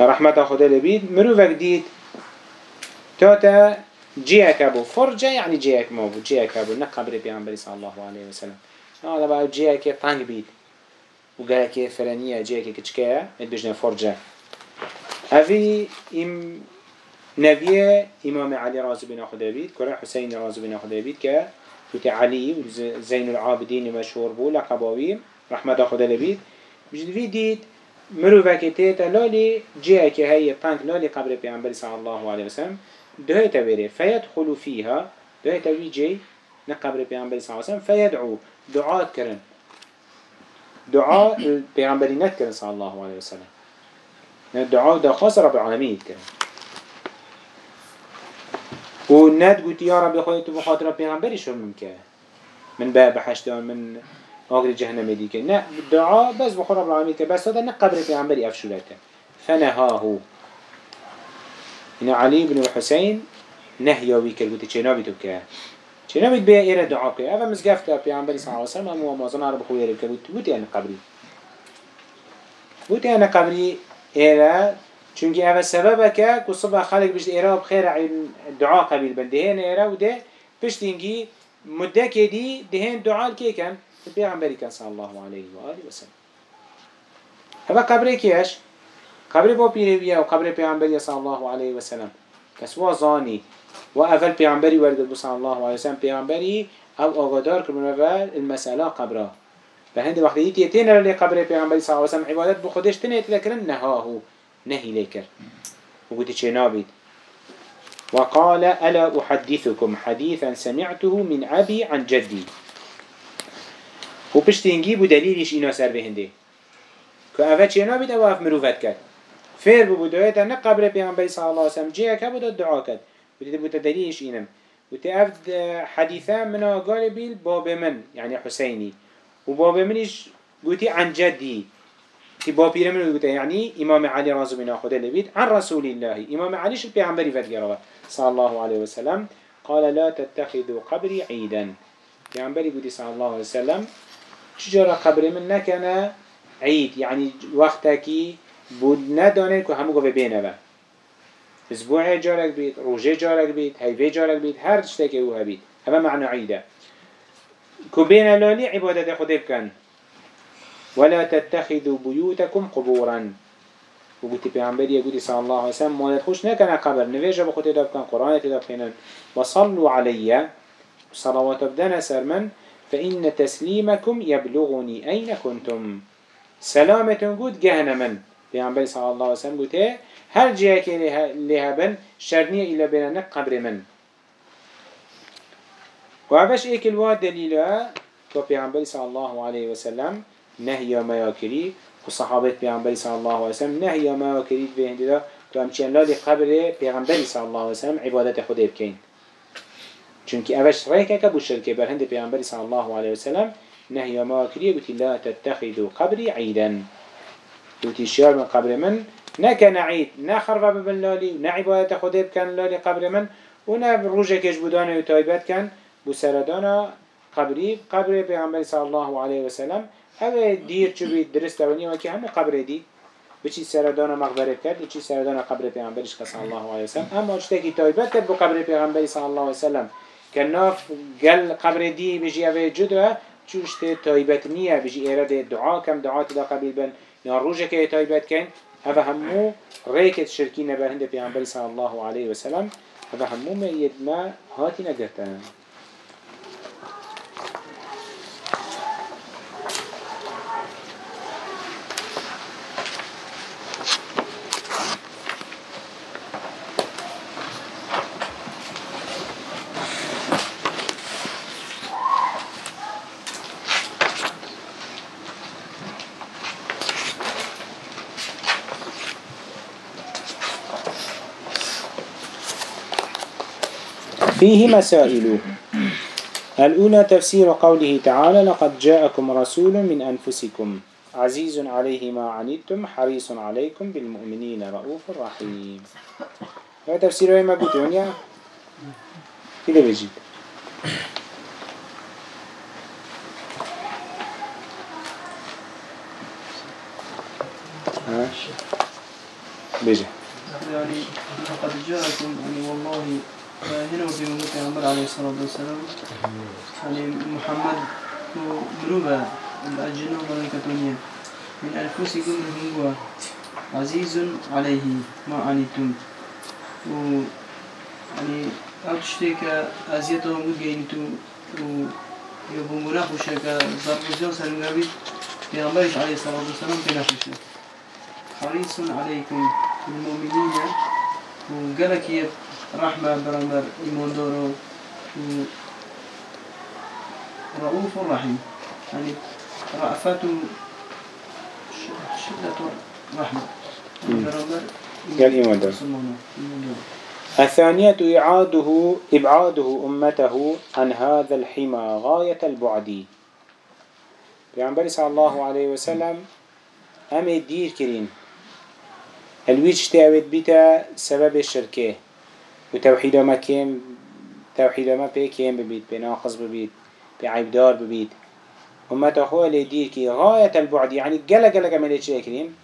رحمة خدا لبيد مروفك ديد توتا جيك أبو فرجة يعني جيك مو جيك أبو نقبر بيعنبري صلى الله عليه وسلم. هذا بقى؟ جيك طنق بيت. وقالك فرانية جيك كتشكايا ادبجنا فرجة. هذه إم نبيه إمام علي رازو بن خدا بيت كرا حسين رازو بن خدا بيت كا كوتي علي زين العابدين مشهور بو لقباوي رحمة خدا لبيت بجد في ديت مروفا كتيتا لالي جيه كهي طنك لالي قبر پیغمبر صلى الله عليه وسلم. ده تبري فيدخل فيها. ده جي نقبر پیغمبر صلى الله عليه وسلم فيدعو. دعاء كرن. دعاء البيغمبر نتكرن صلى الله عليه وسلم. الدعاء ده خاص رب العالمين كرن و ند قلت يا رب خودت بخاطر پیغمبری شو ممکن من باب بحشتان من آخر جهنم ديك. نه دعاء بس بخور رب العالمين بس هذا نقبر پیغمبری افشولته فنهاه. إن علي بن الحسين نهي ويكل قلت چنا بيتو که؟ چنا بيت بيا إيرا دعاء أفا مزقفت پیغمبری صلى الله عليه وسلم أمو مازنا رب خويا ربك قلت قلت أنا قبري قلت أنا قبري إيرا چونکی اوه سببه که که صبح خلق بشت ایرا بخیر دعا قبیل بند دهین ایرا و ده پشت اینگی مده که دی دهین دعا که کن؟ پیغمبری کن صلی الله علیه و آله و سلم. هوا قبره کیش؟ قبره با پیرویه و قبره پیغمبری صلی الله علیه و سلم. کس زانی و اول پیغمبری ورد بو صلی الله علیه و سلم. پیغمبری أو آگادار کرمونه و المسألة قبره به هند وقتی تیتین لی قبره پیغمبری صلی الله علیه و سلم عبادت بخودش تنه تذکرن نهاهو نهي ليكر وقلت شنابيد وقال ألا أحدثكم حديثا سمعته من أبي عن جدي وبشتنجي بدليلش إنه سر بهنده كأفت شنابيد أو أف مروفت كد فير ببداية أن قبر بيغمبر صلى الله عليه وسلم. جيه كبدا الدعاء كد وتدي بتدليلش إنم وتأفد حديثا من قال بيل باب من يعني حسيني وباب منش قلت عن جدي كي بابير من يقول يعني إمام علي رضي الله عنه لبيت عن رسول الله إمام علي شو بيعمل فرجروا صلى الله عليه وسلم. قال لا تتخذوا قبري عيدا. بيعمل يقول صلى الله عليه وسلم شجرة قبر من نكنا عيد يعني وقتك بود ندانه که همو گفه بینه با أسبوع جارك بيت روجه جارك بيت هيفي جارك بيت هر تشتكي هو بيت هذا معنى عيدة كبين لالي عبادة خده بكن ولا تتخذوا بيوتكم قبورا. وقلت بيعنبري يقول صلى الله عليه وسلم ما يدخوش نكنا قبر. نفيجة بخوتي دابكن قرآن تدابكن وصلوا علي صلوات بدنا سرمن فإن تسليمكم يبلغني أين كنتم سلامة قد جهنما بيعنبري صلى الله عليه وسلم قلت هل جاك لهبن شرنية إلا بيننا قبر من وعبش إيك الواد دليلها وبيعنبري صلى الله عليه وسلم نهي ما يكري وصحابة پیغمبر صلى الله عليه وسلم نهي ما يكري في هندلا تو همچین لالی قبر پیغمبر صلى الله عليه وسلم عبادت خود بکن چونك اوش ريكا كبو الشركة بر هند پیغمبر صلى الله عليه وسلم نهي ما يكري قلت لا تتخذوا قبري عيدا دوتیشیار من قبر من نه که نعید نه خربه ببن لالی نه عبادت خود بکن لالی قبر من و نه روژه کش بودانه و تایبت کن. قبری قبر پیغمبر صلی الله علیه و سلم. او دیر چو بید درست که همه قبر دی. بچی سردان مقبره کرد؟ بچی سردان قبر پیغمبرش صلی الله علیه و سلم. اما اشتکی تایبت کرد بو قبر صلی الله عليه و سلم. که قبر دی بيجي او جدوه چوشت تایبت نیه. بجی اراده دعا کم دعات دا قبل بن. یا روژه که تایبت کن هذا همو ريكت شركين بهند پیغمبر صلى الله عليه وسلم هذا همو ما يدما هاتي فيه مسائل الأولى تفسير قوله تعالى لقد جاءكم رسول من أنفسكم عزيز عليه ما عنيتم حريص عليكم بالمؤمنين رؤوف رحيم. هذا تفسير ما قلتون يا كده بيجي بيجي.
لقد جاءكم يعني والله هنا وفي مدة عمر عليه الصلاة والسلام. يعني محمد مروبة الجن وملائكة من أنفسكم هو عزيز عليه ما عنيتم و يعني أو تشتيك أزيته مجينتو. و يبون خوشك ضرب في عمرش عليه الصلاة والسلام بنخوشه حريص عليكم المؤمنين. وقالك رحمة برمبر إيمان دورو رؤوف رحيم. يعني رأفة شدة رحمة.
قال إيمان دورو الثانية إعاده إبعاده أمته عن هذا الحمى غاية البعد. بيعنبري صلى الله عليه وسلم أمي دير كرين. الويج تاويت بيتا سبب وتوحيد ما كيم توحيد ما بي كيم ببيت بناقص ببيت بعيبدار ببيت. أمته أخوة لدير كي غاية البعد يعني قلق قلق عملية شاكرين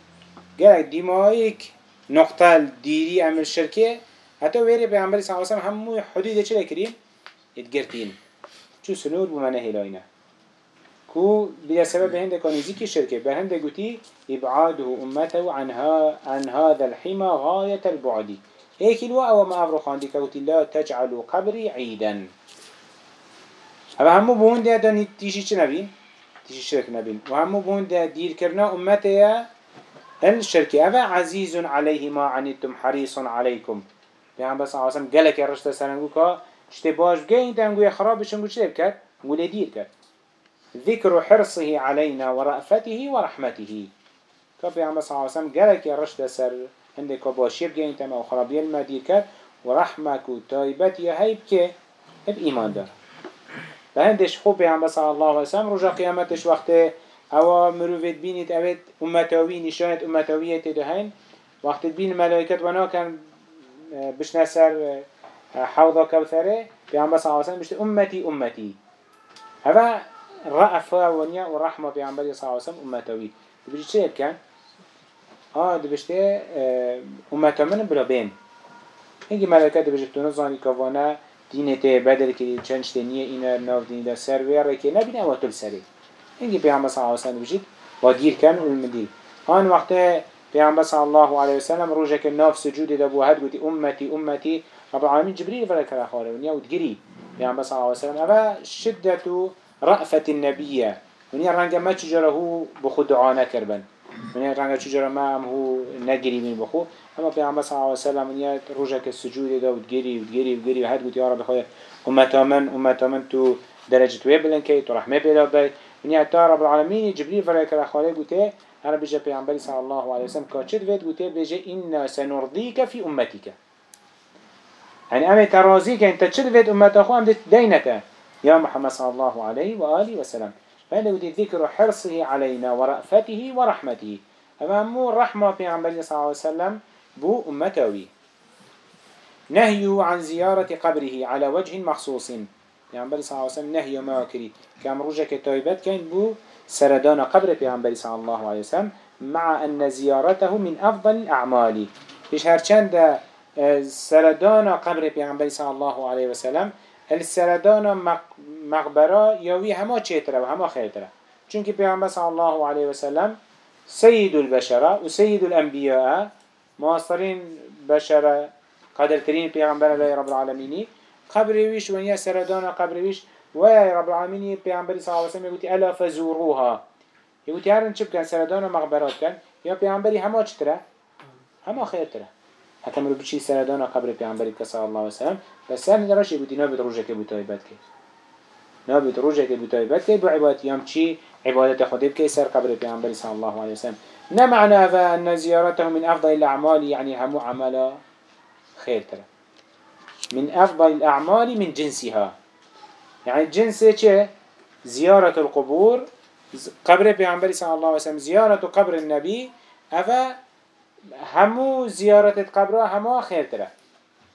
قلق ديمايك نقطة ديري عمل الشركة حتى ويري بيعنبري صلى الله همو حدود چه كريم. اتگرتين شو سنور بمعنى هلاينا كو بلا سبب هنده كان يزيكي الشركة بهنده قتي إبعاده أمته عن, ها عن هذا الحمى غاية البعد. الوا أو ما أفرو خاندي كوتي لا تجعلوا قبري عيدا. أما همو بون ده داني تيشي چه نبين؟ تيشي شرك نبين. وهمو بون ده دير كرنا أمته الشركة أبا عزيز عليه ما عنتم حريص عليكم. پیام بس آسم گله که رشته سرنگو که شته باش بگه تنگوی خرابشون گوش لیب کرد گوله دیر کرد ذكر حرصه علينا ورأفته ورحمته. كفي بس آسم گله که رشته سر هنده که عندك باشير جينتا ما خرابي المدير كات ورحمك وتايبت يا هيب كي هب إيمان دار. فهندش خوبي هم بس الله وسلم رجا قيامتش وقته او مروفت بینید اوید امتاوی نشاید امتاویت دهین وقتی بین ملائکت ونا کن بشن سر حوضا کوثره پیامبر صلی الله علیه و سلم امتی امتی. هوا رأفه ونيا و رحمه پیامبر صلی الله علیه و سلم چه کن؟ آه دبشت أمته من بلا بين هنگی ملکت بجت تو نزانی کوانا دینت بدل کردی چند شتنیه اینا ناف دین دا سر ویره که نبین أو تل سری. هنگی پیامبر صلی الله علیه و سلم بجید و دیر کن علم دیر آن وقت پیامبر صلی الله علیه و سلم روزه که ناف سجود دبو هد گوتی امتی امتی رب العالمین جبريل فلا كلا خاله ونيا وتجري پیامبر صلی الله علیه و سلم اما شدت رأفة النبیه ونیا رنگ ما چجوره بخود دعا نکربن. ونیا رنگ چجوره؟ ما هم هو نجري من بخو اما پیامبر صلی الله علیه و سلم ونیا روزه که سجود داد وتجري وتجري وتجري هد گوتی یا رب خدا امتا من امتا من تو درجة ويبلن كي تو رحمة بلا بي ونیا تا رب العالمین جبريل فلا كلا خاله گوته أنا بيجي بيعنبري صلى الله عليه وسلم كاتشد فيت قلت بيجي إنا سنرضيك في أمتك يعني أمي ترازيك أنت تشد فيت أمت أخو أم دينك يا محمد صلى الله عليه وآله وسلم فهذا قلت ذكر حرصه علينا ورأفته ورحمته. أما مو رحمة بيعنبري صلى الله عليه وسلم بو أمتوي نهي عن زيارة قبره على وجه مخصوص. يعني صلى الله عليه وسلم نهي ما كري كام رجك تويبت كان بو سردان قبر پیامبری صلی الله عليه وسلم مع أن زيارته من أفضل الأعمال. إيش هرچند آه، سردان قبر پیامبری صلی الله عليه وسلم السردان مقبره يوي هما چهتره و هما خيرتره چونك پیامبر صلی الله عليه وسلم سيد البشرة وسيد الأنبياء معاصرين بشرة قدر كريم پیامبر الله رب العالمين قبر ويش ونيا سردان قبر ويش ويا رب العالمين پیامبری صلی الله علیه و سلم يقولي الا فزوروها. يقولي هرن چه بکن سردان و مغبرات کن. یا پیامبری همه چتره همه خیر تره حتی مرو بچی سردان و قبر پیامبری که صلی الله علیه و سلم بس سر ندراش يقولي نابد روجه که بوتای که نابد روجه که بوتای بد که بو عبادت یام چی؟ عبادت خودی بکی سر قبر پیامبری صلی الله علیه و سلم نه معنى أن زيارته من أفضل الأعمال يعني همو عمل خير ترى من أفضل الأعمال من جنسها. يعني جنس چه؟ زيارة القبور قبر پیغمبر صلى الله عليه وسلم زيارة قبر النبي أفا همو زيارة قبره همو خير تره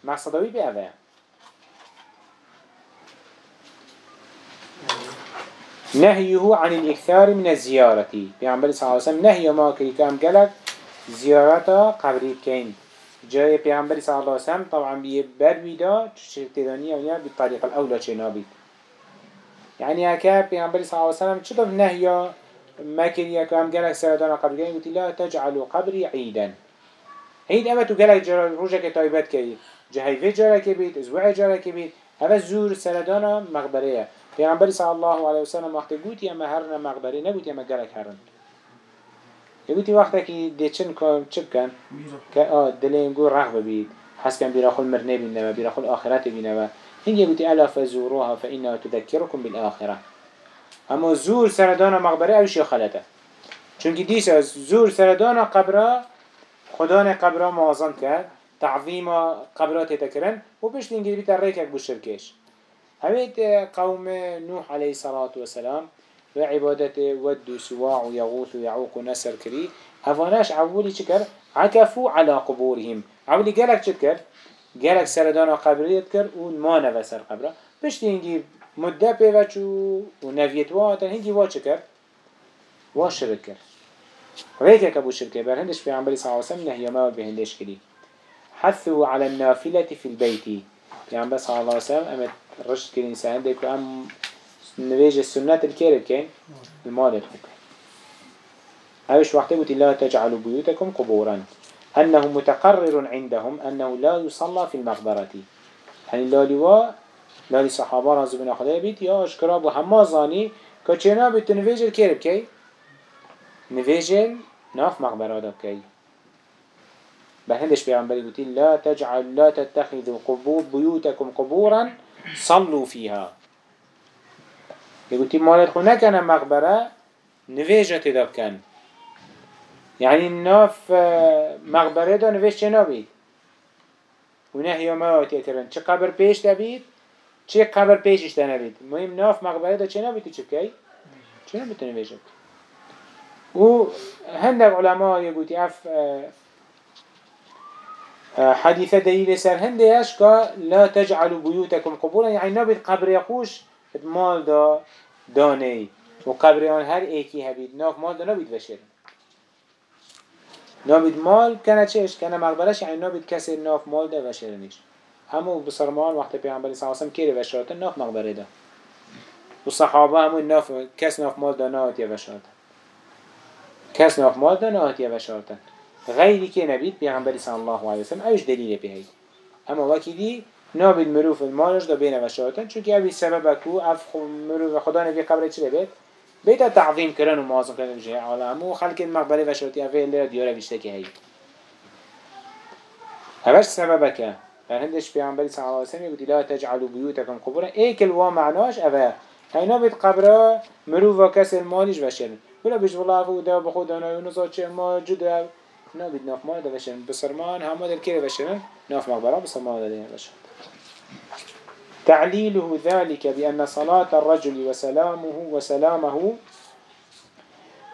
مقصدوي بي نهيه عن الإكثار من الزيارة. پیغمبر صلى الله عليه وسلم نهي ما كري كام قلق زيارة قبري كين جاي پیامبری صلی الله علیه وسلم طبعا بيه بر ويدا تدانية ونيا بالطريقة الأولى شنابي يعني هكا پیامبری صلی الله علیه وسلم چطور نهيا مكريا كام جالك سردان قبر جاي قلت لا تجعلوا قبري عيدا عيد أما تو جالك جرا روجك تايبات كي جهيفة جرا كبيت أسبوع جرا كبيت هذا زور سردان مقبرية پیغمبر صلی الله علیه و سلم وقت گوتی اما نه مقبره نگوتی اما گله کردن. یه یگوتی وقتی که دیچن کن چپ کن؟ که آه دلین گو رغب بید حس کن بیرا خل مرنه بینه و بیرا خل آخرت بینه و هنگ یگوتی الا فزوروها فإنه تذکرکم بالآخره اما زور سردان مقبره اوشی خلطه؟ چونکه دیش از زور سردان قبره خدان قبره معظم کرد تعظیم قبرات تکرن و بشت انگلیبی تر ریک بو شرکش هويت قوم نوح عليه الصلاة والسلام وعبادة ود سواع يغوث ويعوق نسر كري هفاناش عولي چكر عكفوا على قبورهم. عولي قالك چكر قالك سردانا قبريت كر وما نفسر قبره بشتي هنجي مدة بيوچو ونفيت واتا هنجي وا چكر وا شرك كر وهيك ابو شركه بر هندش في عمبري صلى الله عليه وسلم نهي ما بهندش كري حثوا على النافلة في البيت. يعني بس صلى الله عليه وسلم أمت رشد كريم سهندك وأم نواجه السنة الكيرب كين المال الحكم هايش وقت قلت لا تجعلوا بيوتكم قبورا. أنه متقرر عندهم أنه لا يصلى في المقبرة. يعني لا لوا لا لصحابة رضي بن أخذ بيت يا أشكراب وهما ظاني كتشينا بيت نواجه الكيرب كي نواجه ناف مقبرة كي بهندش بيعنبالي قلت لا تجعل لا تتخذوا قبور بيوتكم قبورا. صلوا فيها يقولي مالت خو نكنا مقبرة نويجة تداب كان يعني ناف مقبرة دا نويج چه نابید ونهي ما يكرن چه قبر پیش دبید چه قبر پیشش دنبید مهم ناف مقبره دا چه نابید چه بکی؟ چه نابید نویجه و هندك علماء يقولي اف حديث دليل سرهند يشكا لا تجعلوا بيوتكم قبولا يعني نبي قبر يقوش مال دا داني وقبريان هر ايكي هبيد ناف مال دا نبيد بشير نبيد مال كانا چش كانا مقبرش يعني یعنی نبي كسي ناف مال دا بشيرنيش همو بسرمان وقت پیغمبر صلی الله علیه و وشارت ناف مقبره ده و صحابه همو ناف کس ناف مال دانات یا وشارت کس ناف مال دانات یا غیری که نبید پیغمبری صلی الله علیه وسلم اوش دلیل بهی. اما وکی دی نابید مروف المالش دا بین و شایتن چون که اوی سبب کو اف مروف خدا نبی قبر چی بید بیتا تعظیم کرن و معظم کرن جه عالم و خلق مقبره و شایتی اللي دیاره بیشته که هی. هوش سبب که در هندش پیغمبری صلی الله علیه وسلم گفتی لا تجعلوا بیوتکم قبره ایک الوا معناش اوه. هینا بید قبره مرو و کس المالش بشن. ولا بيش والله و ده بخود أنا ونزات ما جدا نابد ناف مال دا وشن بسرمان همه دل كيره وشن ناف مقبره بسرمان دا دين وشن تعليله ذلك بأن صلاة الرجل وسلامه وسلامه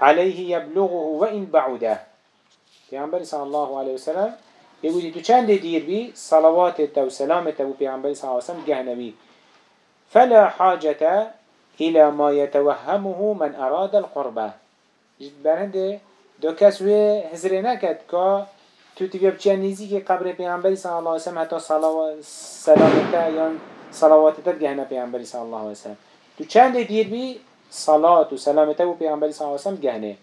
عليه يبلغه وإن بعده. پیامبر صلى الله عليه وسلم يقول تو چند دير بي صلوات تو سلامة تو پیامبر صلى الله عليه وسلم جهنبي فلا حاجة إلى ما يتوهمه من أراد القربة. جد برهنده دو كسوه هزره نكد كا تو تبيب چه نيزي که قبر پیامبر صلى الله عليه وسلم حتى سلامته يعني صلوات تدقهنا پیامبری صلی علیه وسلم تو چند دیر بی صلاة و سلامته و پیامبری صلی علیه وسلم گهنه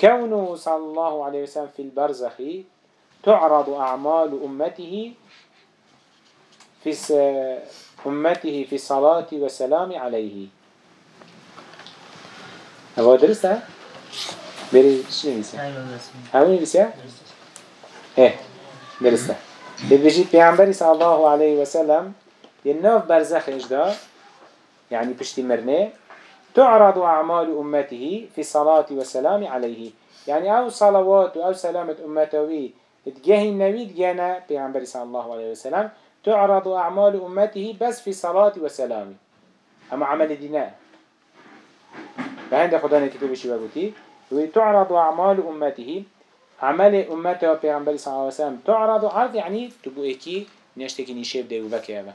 كونه صلى الله عليه وسلم في البرزخ تعرض أعمال أمته في أمته في الصلاة والسلام عليه هو درسته؟ بری چی نیست؟ همین نیست؟ إيه درسته. بيجي پیامبری صلی الله علیه و سلم يناف برزخ إجدا يعني بشتي مرنه تعرض أعمال أمته في الصلاة والسلام عليه يعني أو صلوات أو سلامة أمته تجاه النبي تجانا بيعنبري صلى الله عليه وسلم تعرض أعمال أمته بس في الصلاة والسلام أما عمل ديناء فهند خدانا كتب شبابتي تعرض أعمال أمته. عمل أمته بيعنبري صلى الله عليه وسلم. تعرض عرض يعني تبو إكي نشتكي نشيب دي وبكي أبا.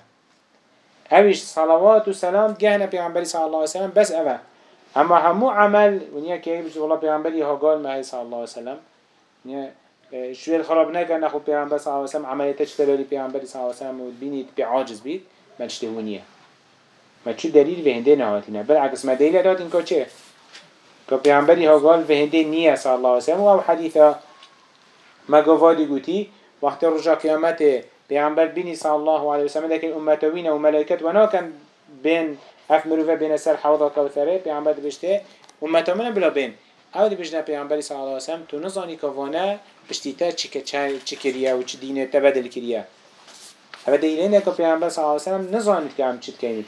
اوش صلوات و سلام جهنا پیغمبری صلی الله علیه وسلم بس اوه أما همو عمل که بجد والله پیغمبری ها قال ما صلی الله علیه وسلم. ونیا شوية خراب نكن نخو پیغمبر صلى الله عليه وسلم عملية تشتري پیغمبر صلى الله عليه وسلم وبيني بعاجز بيت. ما تشتهونيه ما شو دليل في هندين هاتينا بالعكس ما دليل هاتين كو که پیامبری ها قال به هندی نیه الله عليه و سلم و ما مگوادی گوتی وقت رجا قیامت پیامبر بینی سال الله علیه و سلم دکن امتوین و ملکت و ناکن بین اف و بین سر حوض کوثره پیامبر بشته امتوین بلا بین. او دی بجنه پیامبری صلی الله علیه و تو نزانی که وانه بشتیتا چی و چی دینه تبدل کریه. هذا دليل انك في صلى الله عليه وسلم نظام كام تشد كاين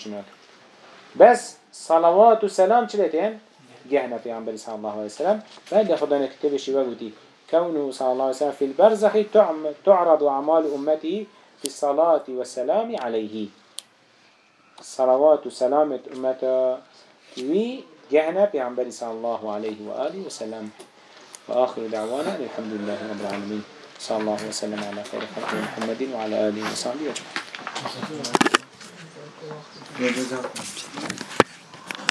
بس صلوات و سلام تشلتين جهنا پیغمبر صلی الله علیه و سلم بعد خدا نكتب وقتي كونه صلى الله عليه وسلم في البرزخ تعرض أعمال أمته في الصلاة والسلام عليه. الصلوات وسلامة أمته وي جهنا بعنبري صلى الله عليه وآله وسلم. وآخر دعوانا الحمد لله رب العالمين. صلى الله وسلم على خير خلق محمد وعلى آله وصحبه أجمعين.